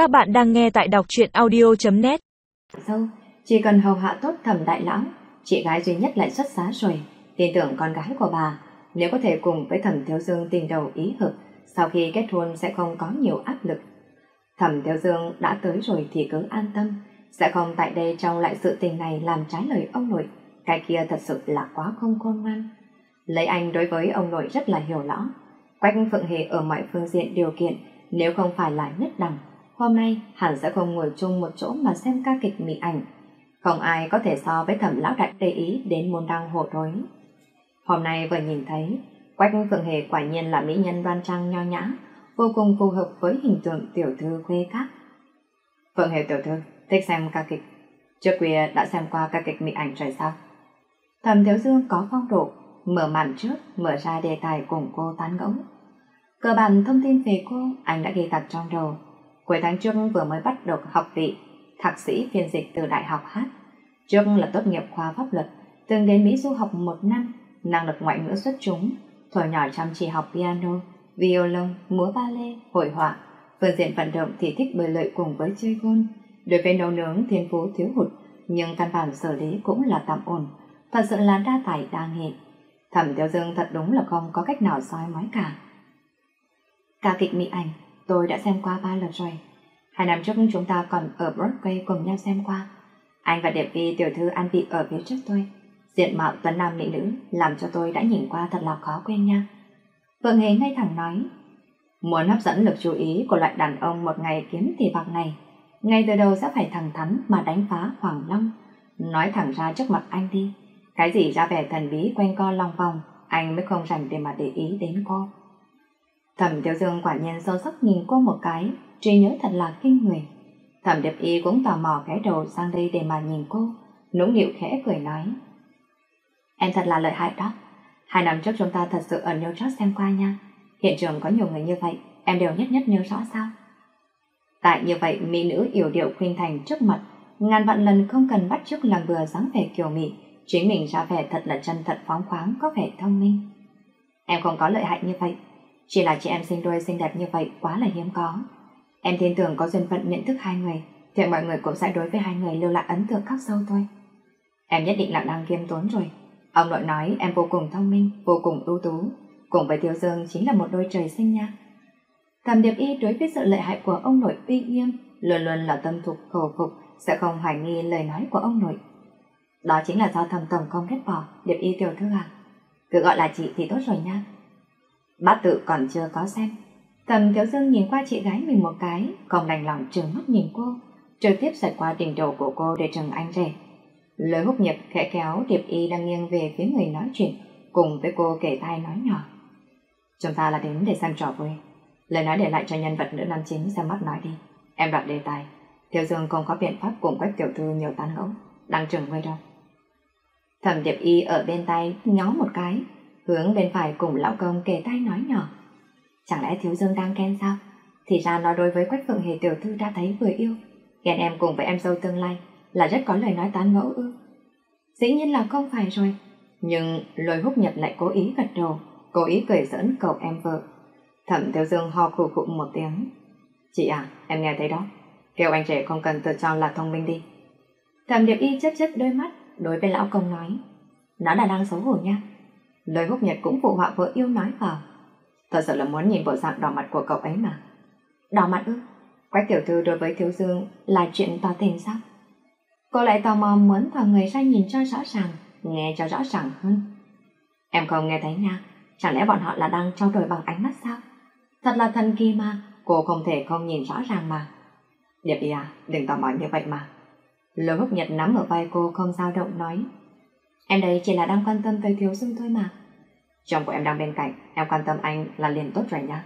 Các bạn đang nghe tại đọc truyện audio.net Dâu, chỉ cần hầu hạ tốt thẩm đại lão, chị gái duy nhất lại xuất giá rồi, tin tưởng con gái của bà, nếu có thể cùng với thẩm thiếu dương tình đầu ý hợp, sau khi kết hôn sẽ không có nhiều áp lực. Thẩm thiếu dương đã tới rồi thì cứ an tâm, sẽ không tại đây trong lại sự tình này làm trái lời ông nội, cái kia thật sự là quá không khôn ngoan. Lấy anh đối với ông nội rất là hiểu rõ, Quách Phượng Hề ở mọi phương diện điều kiện, nếu không phải là nhất đẳng, hôm nay hẳn sẽ không ngồi chung một chỗ mà xem ca kịch mị ảnh. Không ai có thể so với thẩm lão đại để ý đến môn đăng hộ rối. Hôm nay vừa nhìn thấy, Quách Phượng Hề quả nhiên là mỹ nhân đoan trang nho nhã, vô cùng phù hợp với hình tượng tiểu thư quê các. Phượng Hề tiểu thư, thích xem ca kịch. Trước kia đã xem qua ca kịch mị ảnh rồi sao? Thẩm Thiếu Dương có phong độ, mở màn trước, mở ra đề tài cùng cô tán gẫu. Cơ bản thông tin về cô, anh đã ghi tạc trong đầu. Cuối tháng trước vừa mới bắt được học vị, thạc sĩ phiên dịch từ Đại học Hát. Trước là tốt nghiệp khoa pháp luật, từng đến Mỹ du học một năm, năng lực ngoại ngữ xuất chúng, thổi nhỏ chăm chỉ học piano, violon, múa ballet, hội họa. Phương diện vận động thì thích bơi lội cùng với chơi gôn. Đối với nấu nướng thiên phú thiếu hụt, nhưng căn bản xử lý cũng là tạm ổn. Thật sự là đa tài đa nghệ. Thẩm Tiêu Dương thật đúng là không có cách nào soi mói cả. Ca kịch mỹ ảnh, tôi đã xem qua ba lần rồi. Hai năm trước chúng ta còn ở Broadway cùng nhau xem qua. Anh và đẹp Vi tiểu thư ăn vị ở phía trước tôi. Diện mạo tuấn nam mỹ nữ làm cho tôi đã nhìn qua thật là khó quên nha. Phượng Hề ngay thẳng nói, muốn hấp dẫn lực chú ý của loại đàn ông một ngày kiếm tỷ bạc này, ngay từ đầu sẽ phải thẳng thắn mà đánh phá Hoàng Long, nói thẳng ra trước mặt anh đi. Cái gì ra vẻ thần bí quanh co lòng vòng, anh mới không rảnh để mà để ý đến cô. Thẩm Tiểu Dương quả nhiên sâu sắc nhìn cô một cái, trí nhớ thật là kinh người. Thẩm Điệp Y cũng tò mò ghé đầu sang đây để mà nhìn cô, nũng nịu khẽ cười nói. Em thật là lợi hại đó. Hai năm trước chúng ta thật sự ở New York xem qua nha. Hiện trường có nhiều người như vậy, em đều nhất nhất nhớ rõ sao. Tại như vậy, mỹ nữ yểu điệu khuyên thành trước mặt, ngàn vạn lần không cần bắt chước làm bừa dáng vẻ kiều mỹ, chính mình ra vẻ thật là chân thật phóng khoáng, có vẻ thông minh. Em không có lợi hại như vậy, chỉ là chị em sinh đôi xinh đẹp như vậy quá là hiếm có. Em tin tưởng có duyên phận nhận thức hai người, thì mọi người cũng sẽ đối với hai người lưu lại ấn tượng khắc sâu thôi. Em nhất định là đang kiêm tốn rồi. Ông nội nói em vô cùng thông minh, vô cùng ưu tú, cùng với Tiêu Dương chính là một đôi trời sinh nha. Thẩm Điệp Y đối với sự lợi hại của ông nội uy nghiêm, luôn luôn là tâm thục khẩu phục, sẽ không hoài nghi lời nói của ông nội. Đó chính là do thầm tổng không ghét bỏ, Điệp Y tiểu thư à. Cứ gọi là chị thì tốt rồi nha. Bát tự còn chưa có xem. Thầm Thiếu Dương nhìn qua chị gái mình một cái, không đành lòng trừng mắt nhìn cô, trực tiếp sạch qua đỉnh đầu của cô để trừng anh rể. Lời húc nhật khẽ kéo Điệp Y đang nghiêng về phía người nói chuyện, cùng với cô kể tai nói nhỏ. Chúng ta là đến để xem trò vui. Lời nói để lại cho nhân vật nữ nam chính xem mắt nói đi. Em đoạt đề tài. Thiếu Dương không có biện pháp cùng quách tiểu thư nhiều tán gẫu, đang trừng ngươi đâu. Thẩm Điệp Y ở bên tay nhó một cái, hướng bên phải cùng lão công kề tay nói nhỏ. Chẳng lẽ Thiếu Dương đang ghen sao? Thì ra nó đối với Quách Phượng Hề tiểu thư đã thấy vừa yêu. Ghen em cùng với em dâu tương lai là rất có lời nói tán ngẫu ư. Dĩ nhiên là không phải rồi. Nhưng lôi húc nhật lại cố ý gật đầu, cố ý cười giỡn cậu em vợ. Thẩm Thiếu Dương ho khủ khụ một tiếng. Chị à, em nghe thấy đó. Kêu anh trẻ không cần tự cho là thông minh đi. Thẩm Điệp Y chất chất đôi mắt, đối với lão công nói. Nó là đang xấu hổ nha. Lời húc nhật cũng phụ họa vợ yêu nói vào. Thật sự là muốn nhìn bộ dạng đỏ mặt của cậu ấy mà. Đỏ mặt ư? Quách tiểu thư đối với thiếu dương là chuyện tỏ tình sao? Cô lại tò mò muốn thò người ra nhìn cho rõ ràng, nghe cho rõ ràng hơn. Em không nghe thấy nha, chẳng lẽ bọn họ là đang trao đổi bằng ánh mắt sao? Thật là thần kỳ mà, cô không thể không nhìn rõ ràng mà. Điệp đi à, đừng tò mò như vậy mà. Lô húc nhật nắm ở vai cô không dao động nói. Em đây chỉ là đang quan tâm tới thiếu dương thôi mà. Chồng của em đang bên cạnh, em quan tâm anh là liền tốt rồi nhá.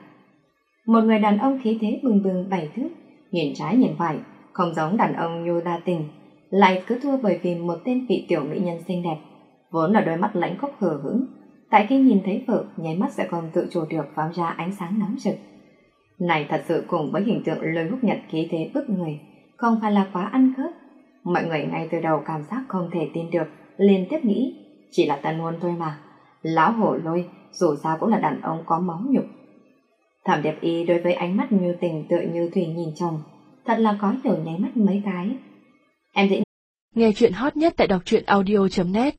Một người đàn ông khí thế bừng bừng bảy thước, nhìn trái nhìn phải, không giống đàn ông như đa tình, lại cứ thua bởi vì một tên vị tiểu mỹ nhân xinh đẹp, vốn là đôi mắt lãnh khốc hờ hững, tại khi nhìn thấy vợ, nháy mắt sẽ không tự chủ được phóng ra ánh sáng nóng rực. Này thật sự cùng với hình tượng lôi hút nhật khí thế bức người, không phải là quá ăn khớp. Mọi người ngay từ đầu cảm giác không thể tin được, liên tiếp nghĩ, chỉ là tân hôn thôi mà. Lão hổ lôi, dù sao cũng là đàn ông có máu nhục. Thẩm đẹp y đối với ánh mắt như tình tự như thủy nhìn chồng, thật là có hiểu nháy mắt mấy cái. Em dĩ Nghe chuyện hot nhất tại đọc truyện audio.net